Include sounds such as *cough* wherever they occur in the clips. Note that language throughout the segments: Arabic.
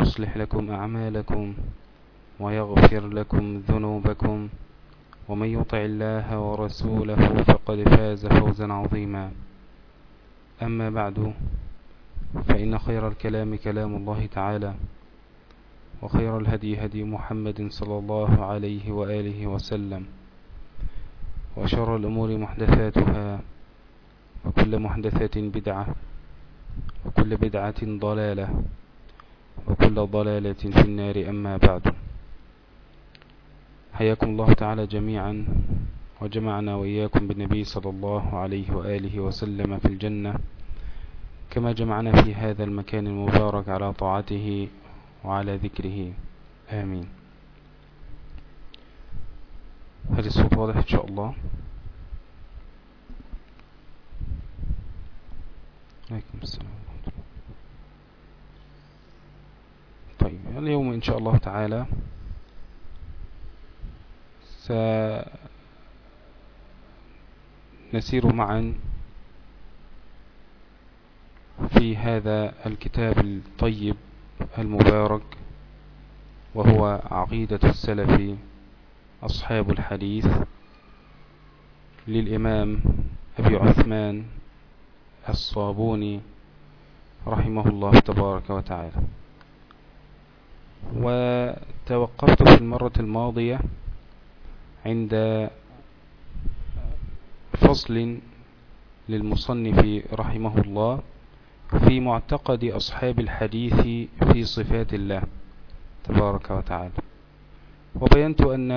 يصلح لكم أعمالكم ويغفر لكم ذنوبكم ومن يطع الله ورسوله فقد فاز فوزا عظيما. أما بعد فإن خير الكلام كلام الله تعالى وخير الهدي هدي محمد صلى الله عليه وآله وسلم وشر الأمور محدثاتها وكل محدثات بدعة وكل بدعة ضلالة. وكل ضلالة في النار أما بعد. حياكم الله تعالى جميعا وجمعنا وإياكم بالنبي صلى الله عليه وآله وسلم في الجنة كما جمعنا في هذا المكان المبارك على طاعته وعلى ذكره. آمين. هل الصوت واضح إن شاء الله. عليكم السلام. طيب اليوم إن شاء الله تعالى سنسير معا في هذا الكتاب الطيب المبارك وهو عقيدة السلف أصحاب الحديث للإمام أبي عثمان الصابوني رحمه الله تبارك وتعالى. وتوقفت في المرة الماضية عند فصل للمصنف رحمه الله في معتقد أصحاب الحديث في صفات الله تبارك وتعالى. وبينت أن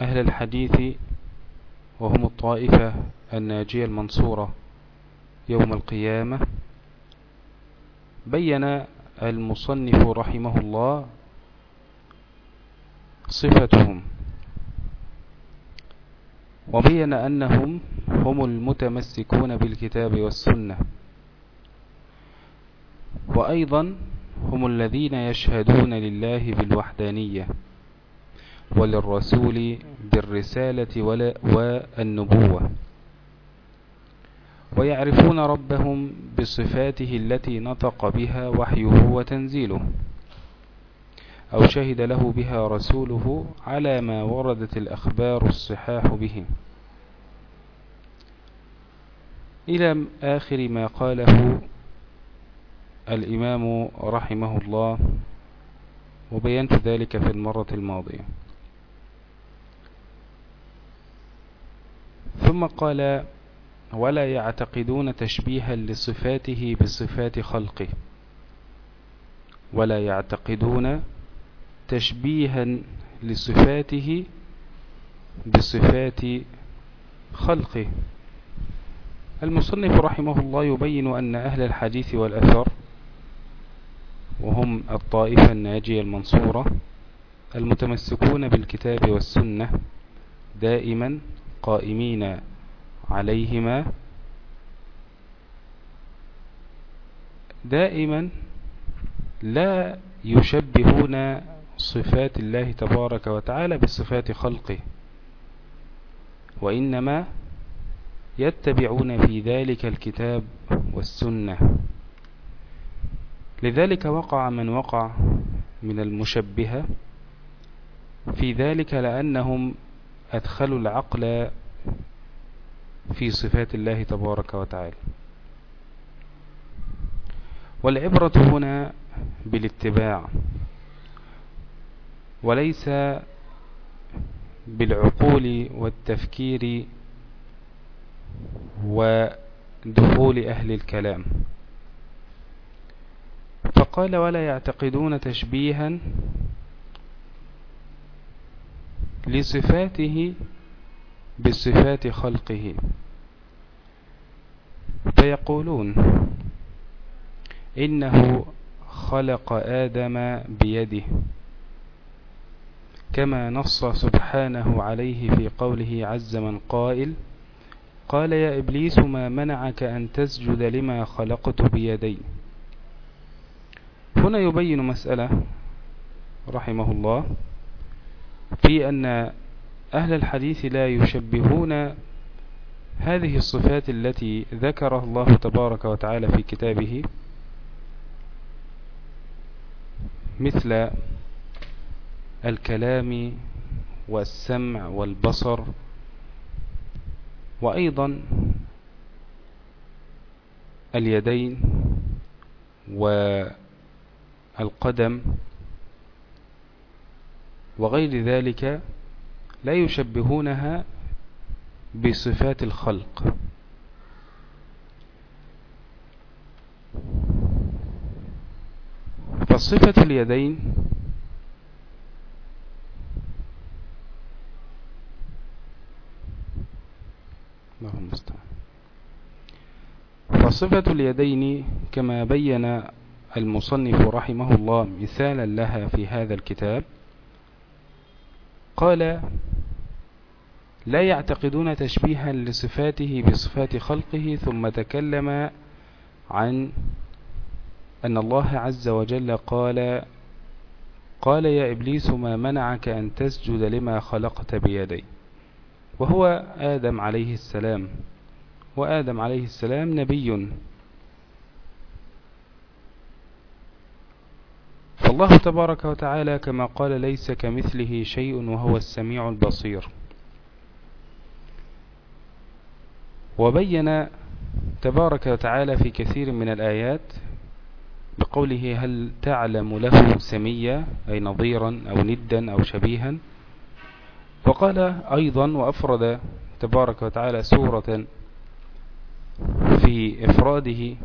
أهل الحديث وهم الطائفة الناجية المنصورة يوم القيامة بين المصنف رحمه الله صفتهم وبين أنهم هم المتمسكون بالكتاب والسنة وأيضا هم الذين يشهدون لله بالوحدانية وللرسول بالرسالة والنبوة. ويعرفون ربهم بصفاته التي نطق بها وحيه وتنزيله أو شهد له بها رسوله على ما وردت الأخبار الصحاح به. إلى آخر ما قاله الإمام رحمه الله وبينت ذلك في المرة الماضية. ثم قال ولا يعتقدون تشبيها لصفاته بصفات خلقه. ولا يعتقدون تشبيها لصفاته بصفات خلقه. المصنف رحمه الله يبين أن أهل الحديث والأثر وهم الطائفة الناجية المنصورة المتمسكون بالكتاب والسنة دائما قائمين عليهما دائما لا يشبهون صفات الله تبارك وتعالى بصفات خلقه وإنما يتبعون في ذلك الكتاب والسنة. لذلك وقع من وقع من المشبهة في ذلك لأنهم أدخلوا العقل في صفات الله تبارك وتعالى. والعبرة هنا بالاتباع وليس بالعقول والتفكير ودخول أهل الكلام. فقال ولا يعتقدون تشبيها لصفاته بصفات خلقه. فيقولون إنه خلق آدم بيده كما نص سبحانه عليه في قوله عز من قائل قال يا إبليس ما منعك أن تسجد لما خلقت بيدي. هنا يبين مسألة رحمه الله في أن أهل الحديث لا يشبهون هذه الصفات التي ذكرها الله تبارك وتعالى في كتابه مثل الكلام والسمع والبصر وأيضا اليدين والقدم وغير ذلك لا يشبهونها بصفات الخلق. فصفة اليدين فصفة اليدين كما بين المصنف رحمه الله مثالا لها في هذا الكتاب قال لا يعتقدون تشبيها لصفاته بصفات خلقه ثم تكلم عن أن الله عز وجل قال قال يا إبليس ما منعك أن تسجد لما خلقت بيدي؟ وهو آدم عليه السلام. وآدم عليه السلام نبي. فالله تبارك وتعالى كما قال ليس كمثله شيء وهو السميع البصير. وبين تبارك وتعالى في كثير من الآيات بقوله هل تعلم له سميا أي نظيرا أو ندا أو شبيها. وقال أيضا وأفرد تبارك وتعالى سورة في إفراده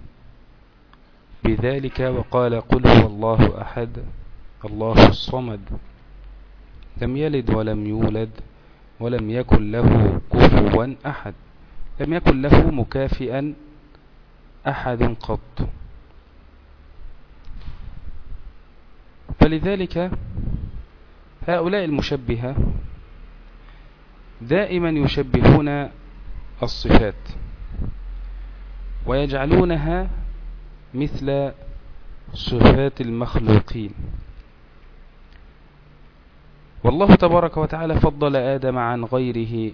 بذلك وقال قل هو الله أحد الله الصمد. لم يلد ولم يولد ولم يكن له كفوا أحد. لم يكن له مكافئا أحد قط. فلذلك هؤلاء المشبهة دائما يشبهون الصفات ويجعلونها مثل صفات المخلوقين. والله تبارك وتعالى فضل آدم عن غيره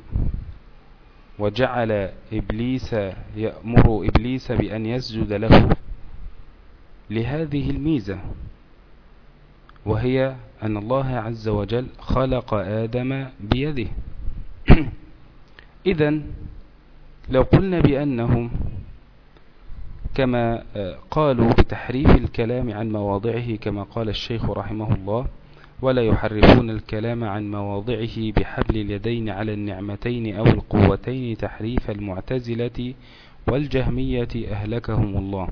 وجعل إبليس يأمر إبليس بأن يسجد له لهذه الميزة وهي أن الله عز وجل خلق آدم بيده. *coughs* إذا لو قلنا بأنهم كما آه، قالوا بتحريف الكلام عن مواضعه كما قال الشيخ رحمه الله ولا يحرفون الكلام عن مواضعه بحبل اليدين على النعمتين أو القوتين تحريف المعتزلة والجهمية أهلكهم الله.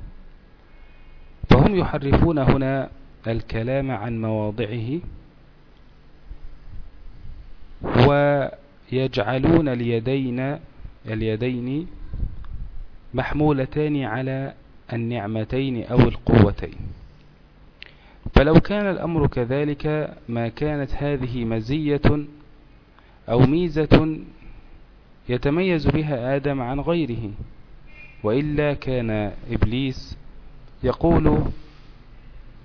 فهم يحرفون هنا الكلام عن مواضعه ويجعلون اليدين اليدين محمولتان على النعمتين أو القوتين. فلو كان الأمر كذلك ما كانت هذه مزية أو ميزة يتميز بها آدم عن غيره وإلا كان إبليس يقول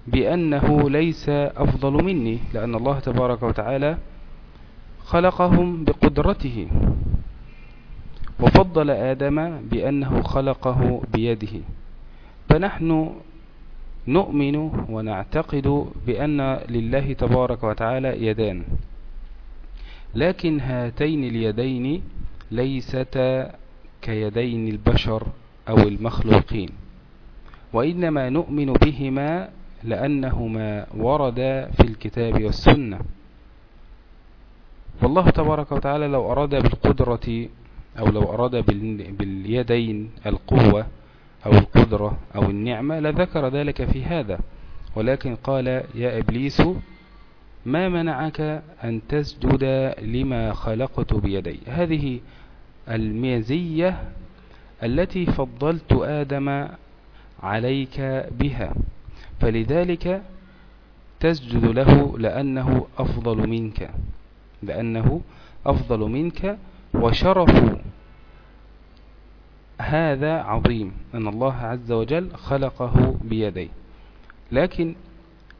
بأنه ليس أفضل مني لأن الله تبارك وتعالى خلقهم بقدرته. وفضل آدم بأنه خلقه بيده. فنحن نؤمن ونعتقد بأن لله تبارك وتعالى يدان. لكن هاتين اليدين ليستا كيدين البشر أو المخلوقين. وإنما نؤمن بهما لأنهما وردا في الكتاب والسنة. والله تبارك وتعالى لو أراد بالقدرة أو لو أراد باليدين القوة أو القدرة أو النعمة لذكر ذلك في هذا ولكن قال يا إبليس ما منعك أن تسجد لما خلقت بيدي؟ هذه الميزية التي فضلت آدم عليك بها فلذلك تسجد له لأنه أفضل منك لأنه أفضل منك وشرف هذا عظيم أن الله عز وجل خلقه بيديه. لكن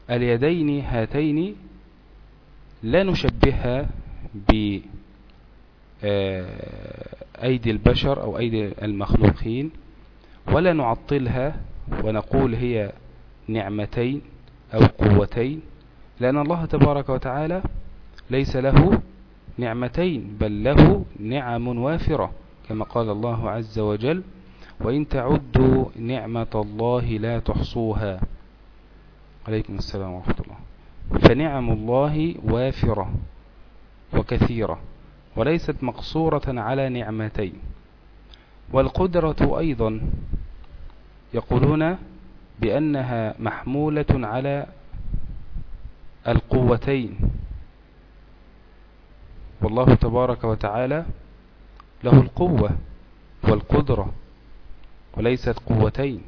اليدين هاتين لا نشبهها بأيدي البشر أو أيدي المخلوقين ولا نعطلها ونقول هي نعمتين أو قوتين لأن الله تبارك وتعالى ليس له نعمتين بل له نعم وافرة كما قال الله عز وجل وإن تعدوا نعمة الله لا تحصوها عليكم السلام ورحمة الله. فنعم الله وافرة وكثيرة وليست مقصورة على نعمتين. والقدرة أيضا يقولون بأنها محمولة على القوتين. والله تبارك وتعالى له القوة والقدرة وليست قوتين.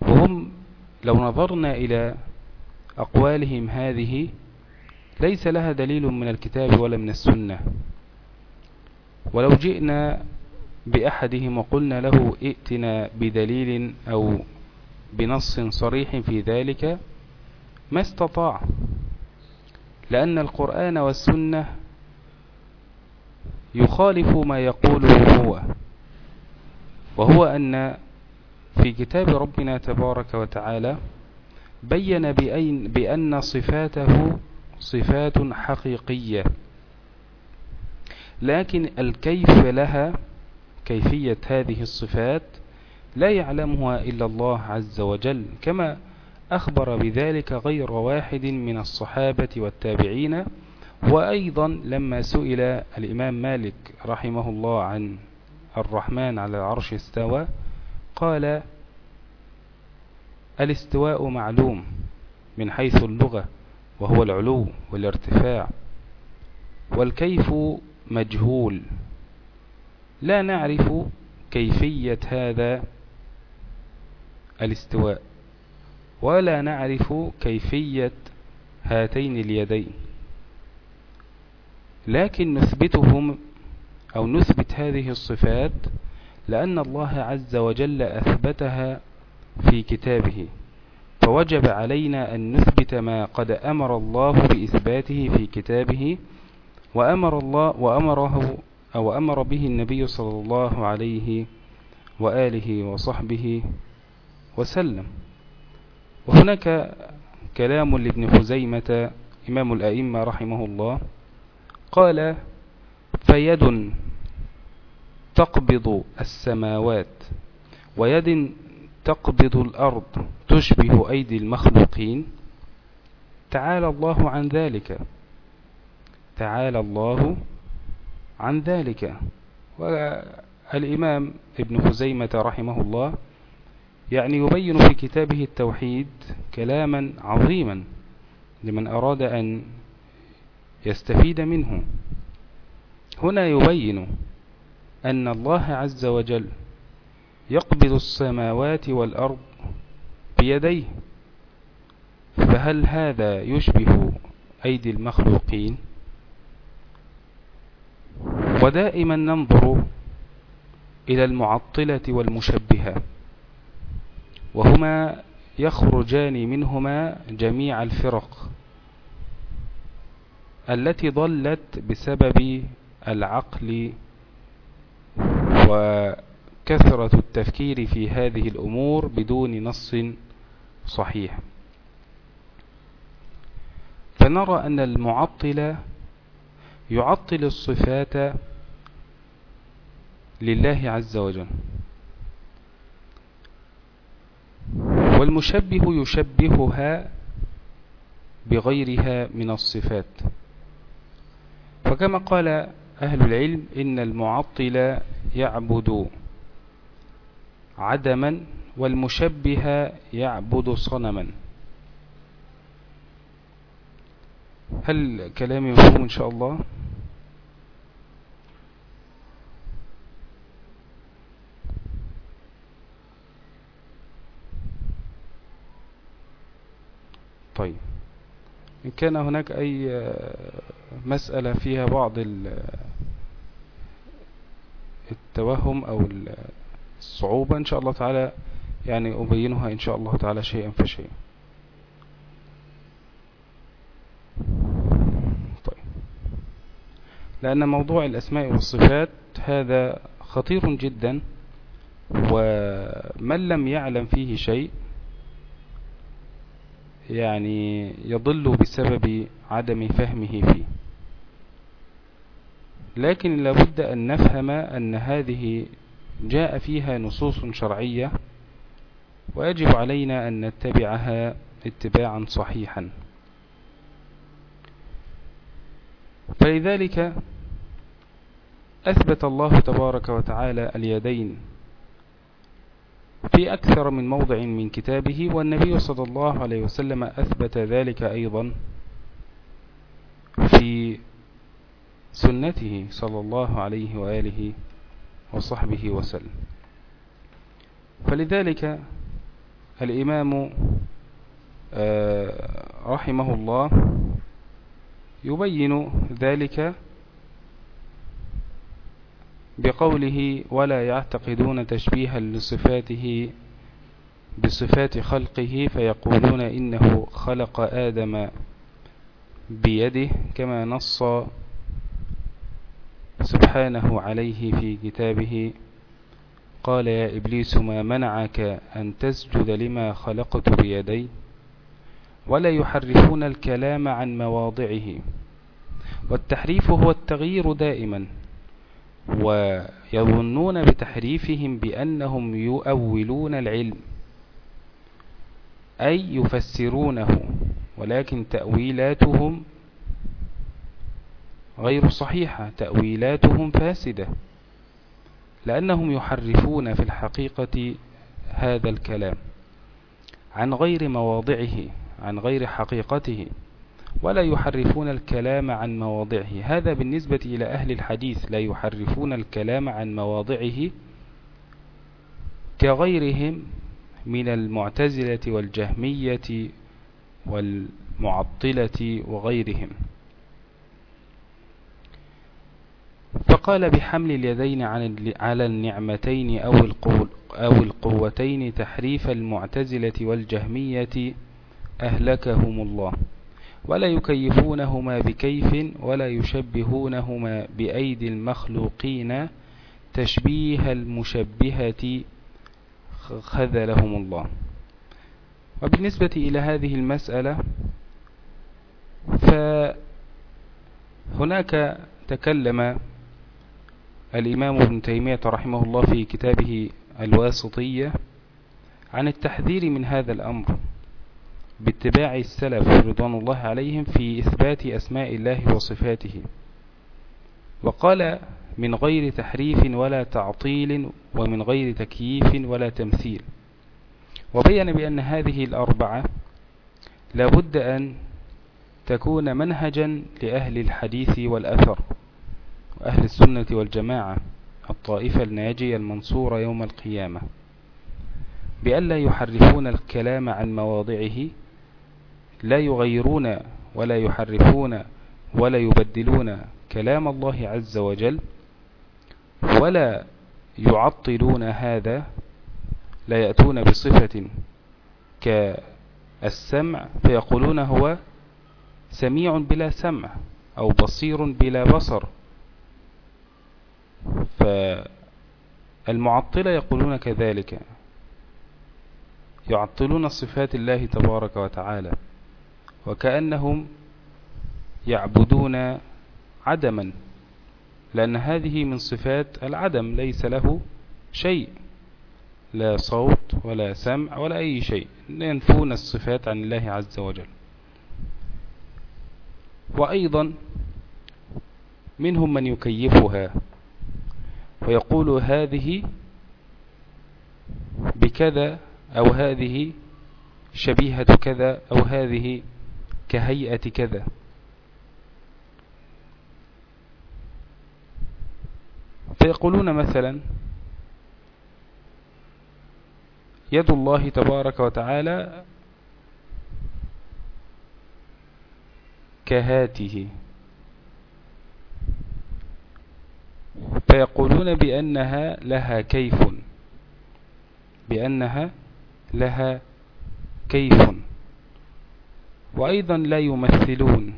وهم لو نظرنا إلى أقوالهم هذه ليس لها دليل من الكتاب ولا من السنة. ولو جئنا بأحدهم وقلنا له ائتنا بدليل أو بنص صريح في ذلك ما استطاع لأن القرآن والسنة يخالف ما يقوله هو. وهو أن في كتاب ربنا تبارك وتعالى بين بأين بأن صفاته صفات حقيقية. لكن الكيف لها كيفية هذه الصفات لا يعلمها إلا الله عز وجل كما أخبر بذلك غير واحد من الصحابة والتابعين وأيضا لما سئل الإمام مالك رحمه الله عن الرحمن على العرش استوى قال الاستواء معلوم من حيث اللغة وهو العلو والارتفاع والكيف مجهول لا نعرف كيفية هذا الاستواء ولا نعرف كيفية هاتين اليدين. لكن نثبتهم أو نثبت هذه الصفات لأن الله عز وجل أثبتها في كتابه. فوجب علينا أن نثبت ما قد أمر الله بإثباته في كتابه وأمر الله وأمره أو أمر به النبي صلى الله عليه وآله وصحبه وسلم. وهناك كلام لابن خزيمة إمام الأئمة رحمه الله قال فيد تقبض السماوات ويد تقبض الأرض تشبه أيدي المخلوقين. تعالى الله عن ذلك. تعالى الله عن ذلك. والإمام ابن خزيمة رحمه الله يعني يبين في كتابه التوحيد كلاما عظيما لمن أراد أن يستفيد منه. هنا يبين أن الله عز وجل يقبض السماوات والأرض بيديه. فهل هذا يشبه أيدي المخلوقين؟ ودائما ننظر إلى المعطلة والمشبهة وهما يخرجان منهما جميع الفرق. التي ضلت بسبب العقل وكثرة التفكير في هذه الأمور بدون نص صحيح. فنرى أن المعطل يعطل الصفات لله عز وجل والمشبه يشبهها بغيرها من الصفات. فكما قال أهل العلم إن المعطل يعبد عدما والمشبه يعبد صنما. هل كلامي مفهوم إن شاء الله؟ طيب. إن كان هناك أي مسألة فيها بعض التوهم أو الصعوبة إن شاء الله تعالى يعني أبينها إن شاء الله تعالى شيئا فشيئا. طيب. لأن موضوع الأسماء والصفات هذا خطير جدا ومن لم يعلم فيه شيء يعني يضل بسبب عدم فهمه فيه. لكن لابد أن نفهم أن هذه جاء فيها نصوص شرعية ويجب علينا أن نتبعها اتباعا صحيحا. فلذلك أثبت الله تبارك وتعالى اليدين في أكثر من موضع من كتابه والنبي صلى الله عليه وسلم أثبت ذلك أيضا في سنته صلى الله عليه وآله وصحبه وسلم. فلذلك الإمام آه، رحمه الله يبين ذلك بقوله ولا يعتقدون تشبيها لصفاته بصفات خلقه فيقولون إنه خلق آدم بيده كما نص سبحانه عليه في كتابه قال يا إبليس ما منعك أن تسجد لما خلقت بيدي؟ ولا يحرفون الكلام عن مواضعه والتحريف هو التغيير دائما ويظنون بتحريفهم بأنهم يؤولون العلم أي يفسرونه ولكن تأويلاتهم غير صحيحة تأويلاتهم فاسدة لأنهم يحرفون في الحقيقة هذا الكلام عن غير مواضعه عن غير حقيقته ولا يحرفون الكلام عن مواضعه. هذا بالنسبة إلى أهل الحديث لا يحرفون الكلام عن مواضعه كغيرهم من المعتزلة والجهمية والمعطلة وغيرهم. فقال بحمل اليدين على النعمتين أو القوتين تحريف المعتزلة والجهمية أهلكهم الله. ولا يكيفونهما بكيف ولا يشبهونهما بأيدي المخلوقين تشبيه المشبهة خذلهم الله. وبالنسبة إلى هذه المسألة فهناك تكلم الإمام ابن تيمية رحمه الله في كتابه الواسطية عن التحذير من هذا الأمر باتباع السلف رضوان الله عليهم في إثبات أسماء الله وصفاته. وقال من غير تحريف ولا تعطيل ومن غير تكييف ولا تمثيل وبين بأن هذه الأربعة لابد أن تكون منهجا لأهل الحديث والأثر. وأهل السنة والجماعة الطائفة الناجية المنصورة يوم القيامة بأن لا يحرفون الكلام عن مواضعه لا يغيرون ولا يحرفون ولا يبدلون كلام الله عز وجل ولا يعطلون هذا لا يأتون بصفة كالسمع فيقولون هو سميع بلا سمع أو بصير بلا بصر. فالمعطلة يقولون كذلك. يعطلون صفات الله تبارك وتعالى وكأنهم يعبدون عدما لأن هذه من صفات العدم ليس له شيء لا صوت ولا سمع ولا أي شيء ينفون الصفات عن الله عز وجل. وأيضا منهم من يكيفها ويقول هذه بكذا أو هذه شبيهة كذا أو هذه كهيئة كذا. فيقولون مثلا يد الله تبارك وتعالى كهاته. فيقولون بأنها لها كيف. بأنها لها كيف. وأيضا لا يمثلون.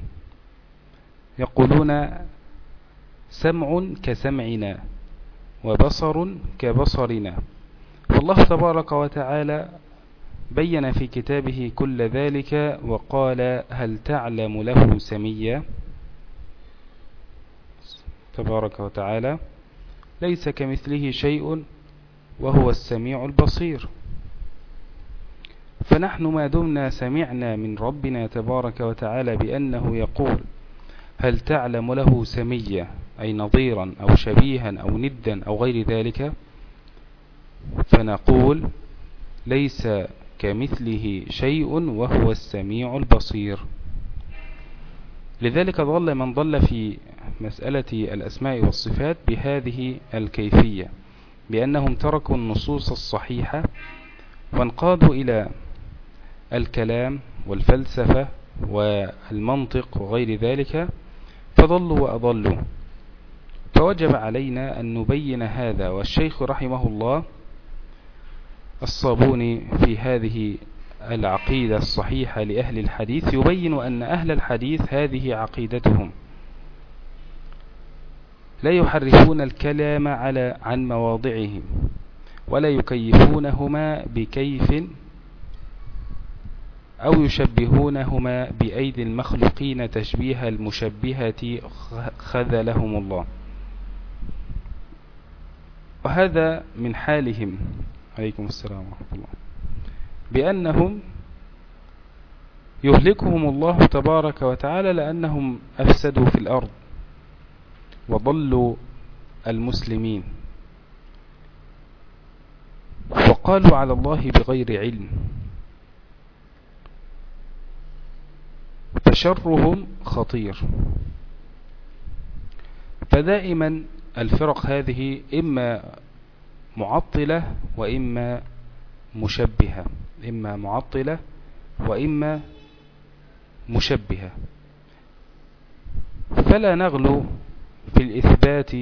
يقولون سمع كسمعنا وبصر كبصرنا. والله تبارك وتعالى بين في كتابه كل ذلك وقال هل تعلم له سميا؟ تبارك وتعالى. ليس كمثله شيء وهو السميع البصير. فنحن ما دمنا سمعنا من ربنا تبارك وتعالى بأنه يقول هل تعلم له سميا أي نظيرا أو شبيها أو ندا أو غير ذلك؟ فنقول ليس كمثله شيء وهو السميع البصير. لذلك ظل من ضل في مسألة الأسماء والصفات بهذه الكيفية بأنهم تركوا النصوص الصحيحة وانقادوا إلى الكلام والفلسفة والمنطق وغير ذلك فضلوا وأضلوا. فوجب علينا أن نبين هذا والشيخ رحمه الله الصابوني في هذه العقيدة الصحيحة لأهل الحديث يبين أن أهل الحديث هذه عقيدتهم. لا يحرفون الكلام على عن مواضعهم ولا يكيفونهما بكيف أو يشبهونهما بأيدي المخلوقين تشبيه المشبهة خذلهم الله. وهذا من حالهم. عليكم السلام ورحمة الله. بأنهم يهلكهم الله تبارك وتعالى لأنهم أفسدوا في الأرض. وضلوا المسلمين. وقالوا على الله بغير علم. فشرهم خطير. فدائما الفرق هذه إما معطلة وإما مشبهة. إما معطلة وإما مشبهة. فلا نغلو في الإثبات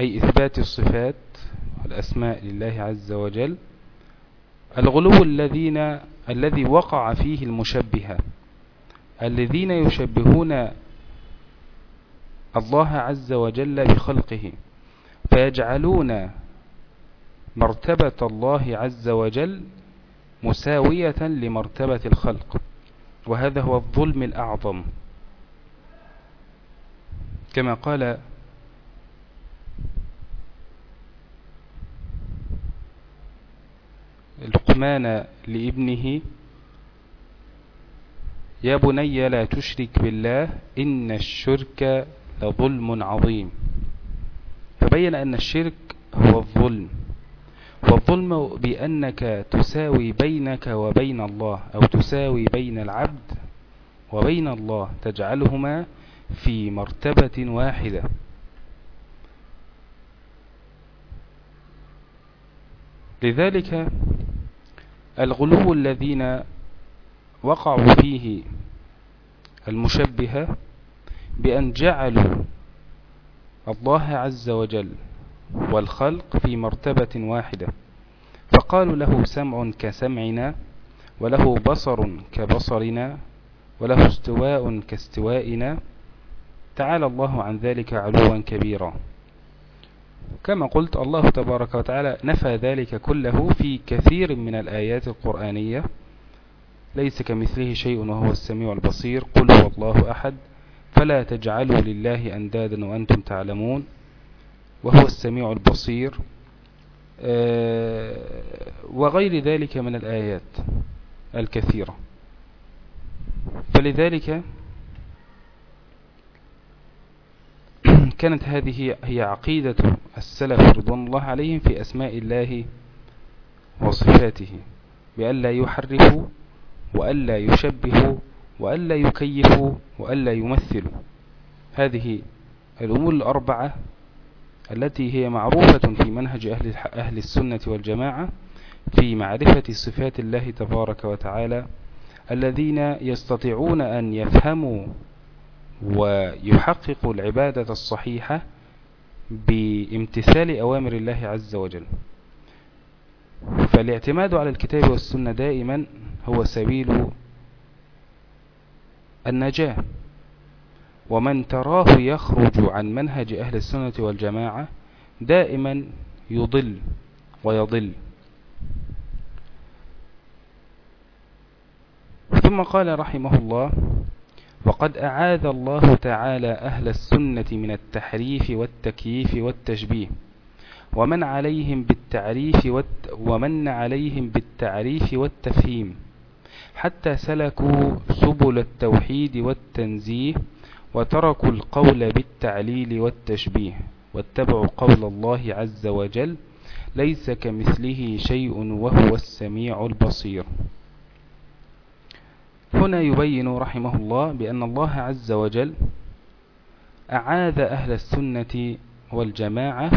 أي إثبات الصفات والأسماء لله عز وجل الغلو الذين الذي وقع فيه المشبهة الذين يشبهون الله عز وجل بخلقه فيجعلون مرتبة الله عز وجل مساوية لمرتبة الخلق وهذا هو الظلم الأعظم. كما قال لقمان لابنه يا بني لا تشرك بالله إن الشرك لظلم عظيم. فبين أن الشرك هو الظلم. والظلم بأنك تساوي بينك وبين الله أو تساوي بين العبد وبين الله تجعلهما في مرتبة واحدة. لذلك الغلو الذين وقعوا فيه المشبهة بأن جعلوا الله عز وجل والخلق في مرتبة واحدة. فقالوا له سمع كسمعنا وله بصر كبصرنا وله استواء كاستوائنا تعالى الله عن ذلك علوا كبيرا. كما قلت الله تبارك وتعالى نفى ذلك كله في كثير من الآيات القرآنية. ليس كمثله شيء وهو السميع البصير. قل هو الله أحد. فلا تجعلوا لله أندادا وأنتم تعلمون. وهو السميع البصير. آه، وغير ذلك من الآيات الكثيرة. فلذلك كانت هذه هي عقيدة السلف رضوان الله عليهم في أسماء الله وصفاته بألا يحرفوا وألا يشبهوا وألا يكيفوا وألا يمثلوا. هذه الأمور الأربعة التي هي معروفة في منهج أهل, أهل السنة والجماعة في معرفة صفات الله تبارك وتعالى الذين يستطيعون أن يفهموا ويحققوا العبادة الصحيحة بامتثال أوامر الله عز وجل. فالاعتماد على الكتاب والسنة دائما هو سبيل النجاة. ومن تراه يخرج عن منهج أهل السنة والجماعة دائما يضل ويضل. ثم قال رحمه الله وقد أعاذ الله تعالى أهل السنة من التحريف والتكييف والتشبيه. ومن عليهم بالتعريف والت ومن عليهم بالتعريف والتفهيم. حتى سلكوا سبل التوحيد والتنزيه وتركوا القول بالتعليل والتشبيه. واتبعوا قول الله عز وجل ليس كمثله شيء وهو السميع البصير. هنا يبين رحمه الله بأن الله عز وجل أعاذ أهل السنة والجماعة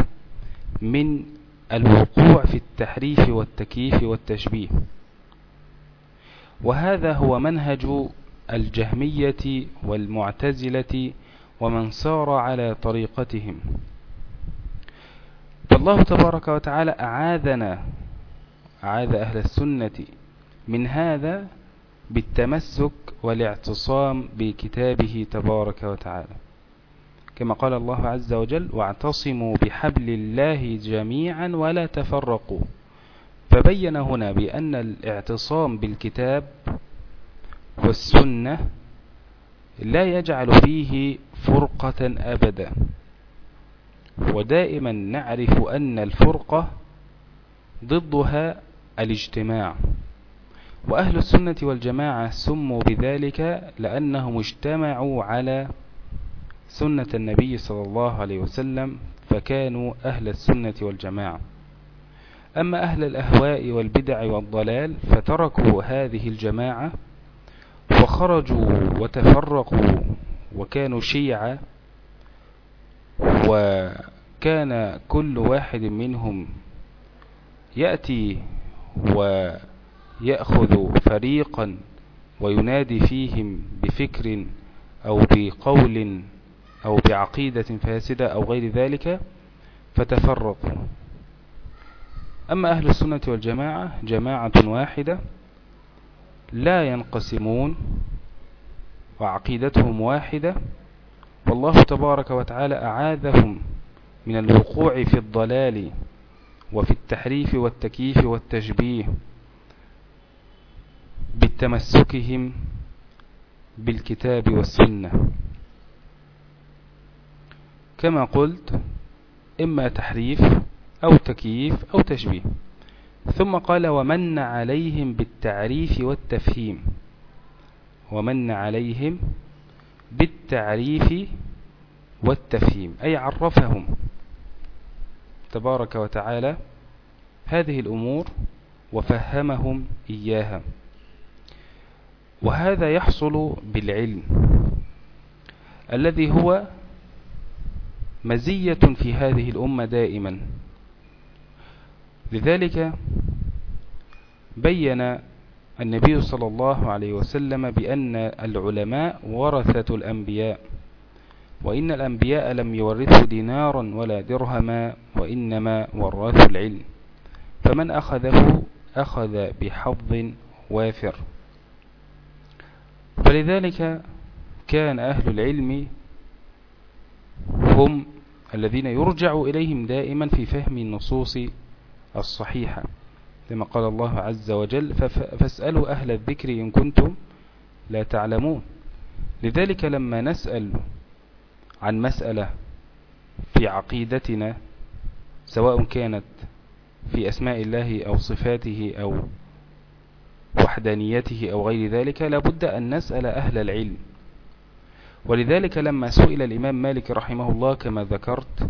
من الوقوع في التحريف والتكييف والتشبيه. وهذا هو منهج الجهمية والمعتزلة ومن سار على طريقتهم. فالله تبارك وتعالى أعاذنا أعاذ أهل السنة من هذا بالتمسك والاعتصام بكتابه تبارك وتعالى. كما قال الله عز وجل واعتصموا بحبل الله جميعا ولا تفرقوا فبين هنا بأن الاعتصام بالكتاب والسنة لا يجعل فيه فرقة أبدا. ودائما نعرف أن الفرقة ضدها الاجتماع. وأهل السنة والجماعة سموا بذلك لأنهم اجتمعوا على سنة النبي صلى الله عليه وسلم فكانوا أهل السنة والجماعة. أما أهل الأهواء والبدع والضلال فتركوا هذه الجماعة وخرجوا وتفرقوا وكانوا شيعا وكان كل واحد منهم يأتي ويأخذ فريقا وينادي فيهم بفكر أو بقول أو بعقيدة فاسدة أو غير ذلك فتفرقوا. أما أهل السنة والجماعة جماعة واحدة لا ينقسمون وعقيدتهم واحدة والله تبارك وتعالى أعاذهم من الوقوع في الضلال وفي التحريف والتكييف والتشبيه. بالتمسكهم بالكتاب والسنة. كما قلت إما تحريف أو تكييف أو تشبيه. ثم قال ومن عليهم بالتعريف والتفهيم. ومن عليهم بالتعريف والتفهيم. أي عرفهم تبارك وتعالى هذه الأمور وفهمهم إياها. وهذا يحصل بالعلم الذي هو مزية في هذه الأمة دائما. لذلك بين النبي صلى الله عليه وسلم بأن العلماء ورثة الأنبياء وإن الأنبياء لم يورثوا دينارا ولا درهما وإنما ورثوا العلم. فمن أخذه أخذ بحظ وافر. فلذلك كان أهل العلم هم الذين يرجع إليهم دائما في فهم النصوص الصحيحة كما قال الله عز وجل فاسألوا أهل الذكر إن كنتم لا تعلمون لذلك لما نسأل عن مسألة في عقيدتنا سواء كانت في أسماء الله أو صفاته أو وحدانيته أو غير ذلك لابد أن نسأل أهل العلم. ولذلك لما سئل الإمام مالك رحمه الله كما ذكرت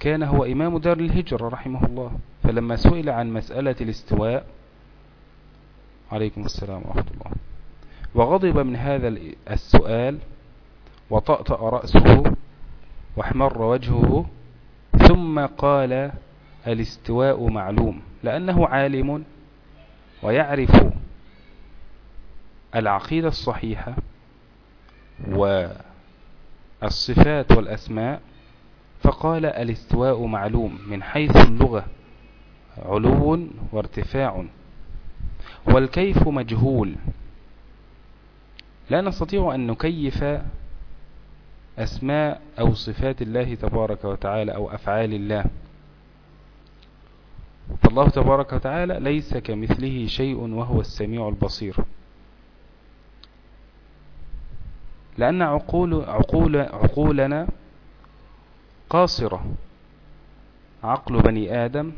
كان هو إمام دار الهجرة رحمه الله. فلما سئل عن مسألة الاستواء عليكم السلام ورحمة الله. وغضب من هذا السؤال وطأطأ رأسه واحمر وجهه ثم قال الاستواء معلوم لأنه عالم ويعرف العقيدة الصحيحة والصفات والأسماء فقال الاستواء معلوم من حيث اللغة علو وارتفاع والكيف مجهول. لا نستطيع أن نكيف أسماء أو صفات الله تبارك وتعالى أو أفعال الله. فالله تبارك وتعالى ليس كمثله شيء وهو السميع البصير. لأن عقول عقول عقولنا قاصرة. عقل بني آدم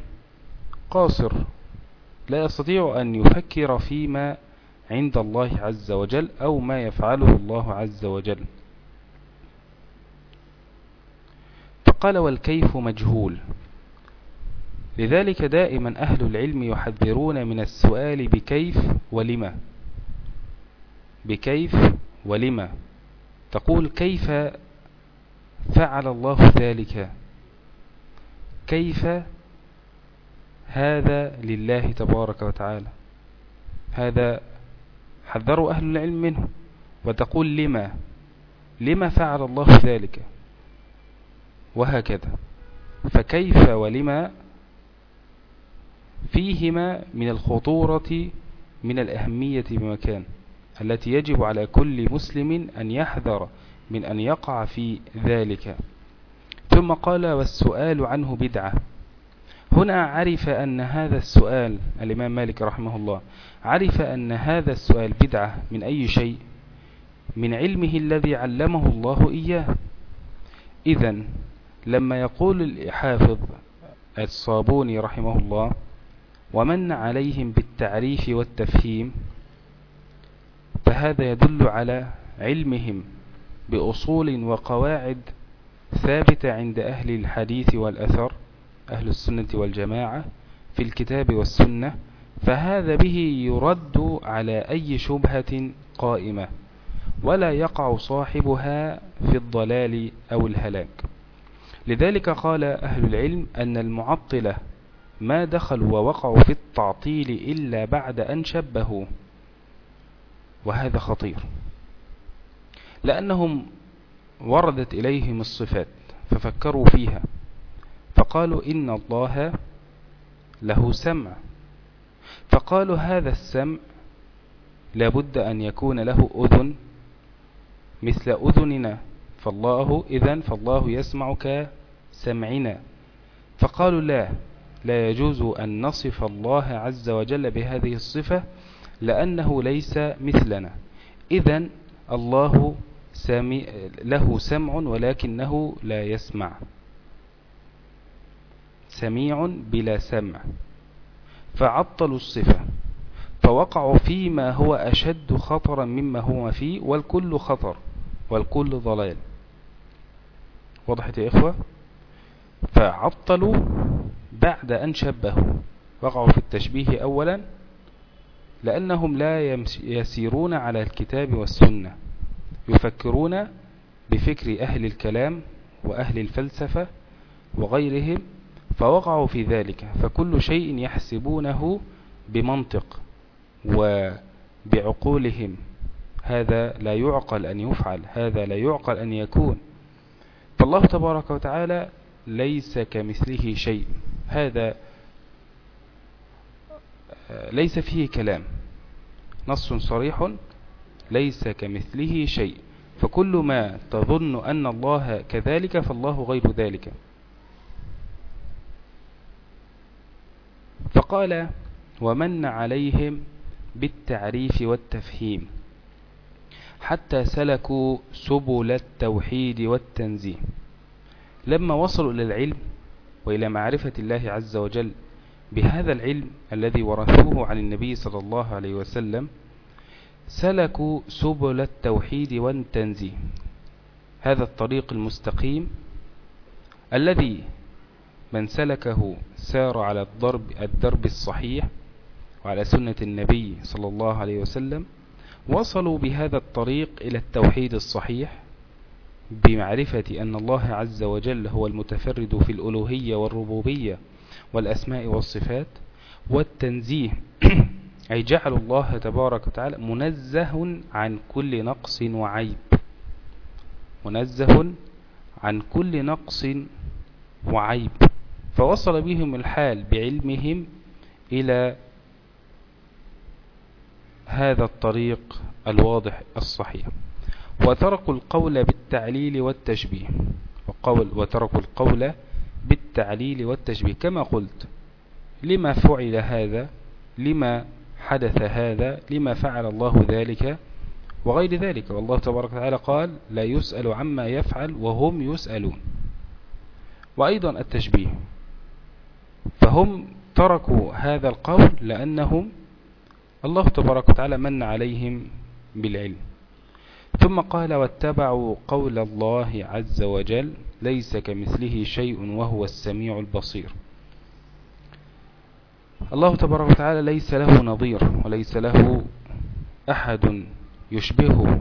قاصر. لا يستطيع أن يفكر فيما عند الله عز وجل أو ما يفعله الله عز وجل. فقال والكيف مجهول. لذلك دائما أهل العلم يحذرون من السؤال بكيف ولما. بكيف ولما. تقول كيف فعل الله ذلك؟ كيف هذا لله تبارك وتعالى؟ هذا حذروا أهل العلم منه. وتقول لما؟ لما فعل الله ذلك؟ وهكذا. فكيف ولما؟ فيهما من الخطورة من الأهمية بمكان التي يجب على كل مسلم أن يحذر من أن يقع في ذلك. ثم قال والسؤال عنه بدعة. هنا عرف أن هذا السؤال الإمام مالك رحمه الله عرف أن هذا السؤال بدعة من أي شيء؟ من علمه الذي علمه الله إياه. إذا لما يقول الحافظ الصابوني رحمه الله ومن عليهم بالتعريف والتفهيم فهذا يدل على علمهم بأصول وقواعد ثابتة عند أهل الحديث والأثر أهل السنة والجماعة في الكتاب والسنة فهذا به يرد على أي شبهة قائمة ولا يقع صاحبها في الضلال أو الهلاك. لذلك قال أهل العلم أن المعطلة ما دخلوا ووقعوا في التعطيل إلا بعد أن شبهوا. وهذا خطير. لأنهم وردت إليهم الصفات ففكروا فيها فقالوا إن الله له سمع. فقالوا هذا السمع لابد أن يكون له أذن مثل أذننا. فالله إذن فالله يسمع كسمعنا. فقالوا لا لا يجوز أن نصف الله عز وجل بهذه الصفة لأنه ليس مثلنا. إذن الله له سمع ولكنه لا يسمع. سميع بلا سمع. فعطلوا الصفة. فوقعوا فيما هو أشد خطرا مما هو فيه والكل خطر والكل ضلال. وضحت يا إخوة؟ فعطلوا بعد أن شبهوا وقعوا في التشبيه أولا لأنهم لا يسيرون على الكتاب والسنة يفكرون بفكر أهل الكلام وأهل الفلسفة وغيرهم فوقعوا في ذلك. فكل شيء يحسبونه بمنطق وبعقولهم. هذا لا يعقل أن يفعل هذا لا يعقل أن يكون. فالله تبارك وتعالى ليس كمثله شيء. هذا ليس فيه كلام. نص صريح ليس كمثله شيء. فكل ما تظن أن الله كذلك فالله غير ذلك. فقال ومن عليهم بالتعريف والتفهيم حتى سلكوا سبل التوحيد والتنزيه. لما وصلوا إلى العلم وإلى معرفة الله عز وجل بهذا العلم الذي ورثوه عن النبي صلى الله عليه وسلم سلكوا سبل التوحيد والتنزيه. هذا الطريق المستقيم الذي من سلكه سار على الضرب الدرب الصحيح وعلى سنة النبي صلى الله عليه وسلم وصلوا بهذا الطريق إلى التوحيد الصحيح. بمعرفة أن الله عز وجل هو المتفرد في الألوهية والربوبية والأسماء والصفات والتنزيه. *clears throat* أي جعل الله تبارك وتعالى منزه عن كل نقص وعيب. منزه عن كل نقص وعيب. فوصل بهم الحال بعلمهم إلى هذا الطريق الواضح الصحيح. وتركوا القول بالتعليل والتشبيه. وقول وتركوا القول بالتعليل والتشبيه. كما قلت لما فعل هذا؟ لما حدث هذا؟ لما فعل الله ذلك؟ وغير ذلك. والله تبارك وتعالى قال لا يسأل عما يفعل وهم يسألون. وأيضا التشبيه. فهم تركوا هذا القول لأنهم الله تبارك وتعالى من عليهم بالعلم. ثم قال واتبعوا قول الله عز وجل ليس كمثله شيء وهو السميع البصير. الله تبارك وتعالى ليس له نظير وليس له أحد يشبهه.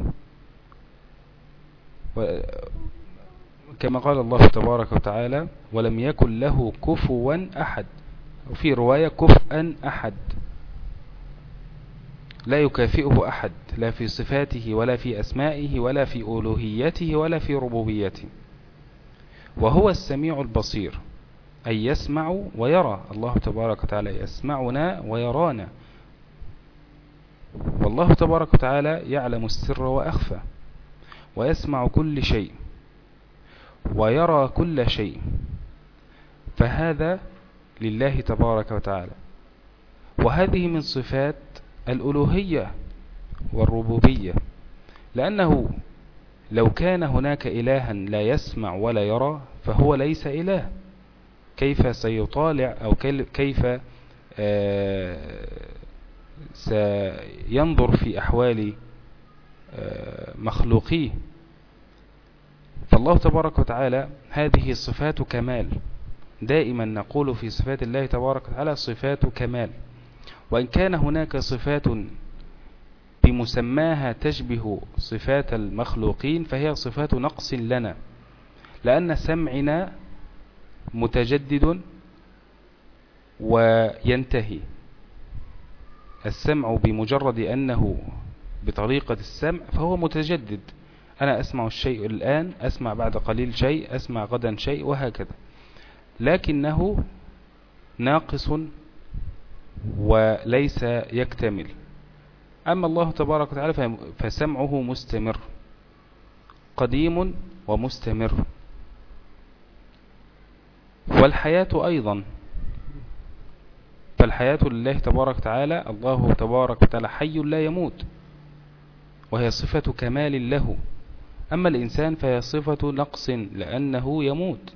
كما قال الله تبارك وتعالى ولم يكن له كفوا أحد. وفي رواية كفءا أحد. لا يكافئه أحد لا في صفاته ولا في أسمائه ولا في ألوهيته ولا في ربوبيته. وهو السميع البصير أي يسمع ويرى. الله تبارك وتعالى يسمعنا ويرانا. والله تبارك وتعالى يعلم السر وأخفى ويسمع كل شيء ويرى كل شيء. فهذا لله تبارك وتعالى. وهذه من صفات الألوهية والربوبية لأنه لو كان هناك إلها لا يسمع ولا يرى فهو ليس إله. كيف سيطالع أو كيف آه، سينظر في أحوال آه، مخلوقيه؟ فالله تبارك وتعالى هذه صفات كمال. دائما نقول في صفات الله تبارك وتعالى صفات كمال. وإن كان هناك صفات بمسماها تشبه صفات المخلوقين فهي صفات نقص لنا لأن سمعنا متجدد وينتهي. السمع بمجرد أنه بطريقة السمع فهو متجدد. أنا أسمع الشيء الآن أسمع بعد قليل شيء أسمع غدا شيء وهكذا. لكنه ناقص وليس يكتمل. أما الله تبارك وتعالى فسمعه مستمر. قديم ومستمر. والحياة أيضا. فالحياة لله تبارك وتعالى الله تبارك وتعالى حي لا يموت. وهي صفة كمال له. أما الإنسان فهي صفة نقص لأنه يموت.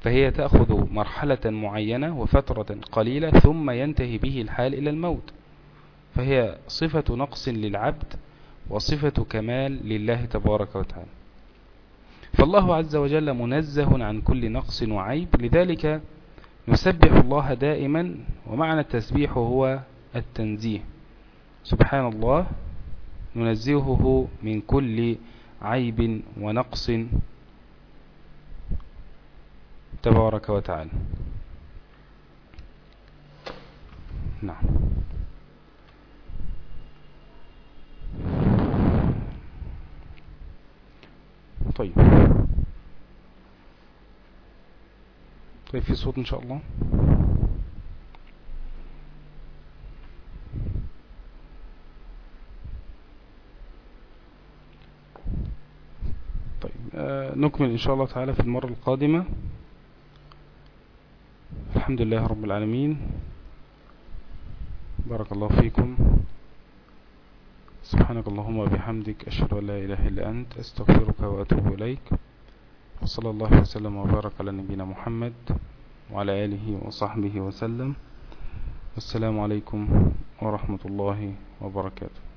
فهي تأخذ مرحلة معينة وفترة قليلة ثم ينتهي به الحال إلى الموت. فهي صفة نقص للعبد وصفة كمال لله تبارك وتعالى. فالله عز وجل منزه عن كل نقص وعيب. لذلك نسبح الله دائما ومعنى التسبيح هو التنزيه. سبحان الله ننزهه من كل عيب ونقص تبارك وتعالى. نعم. طيب. طيب في صوت إن شاء الله. طيب آه نكمل إن شاء الله تعالى في المرة القادمة. الحمد لله رب العالمين. بارك الله فيكم. سبحانك اللهم وبحمدك أشهد أن لا إله إلا أنت أستغفرك وأتوب إليك. وصلى الله وسلم وبارك على نبينا محمد وعلى آله وصحبه وسلم. والسلام عليكم ورحمة الله وبركاته.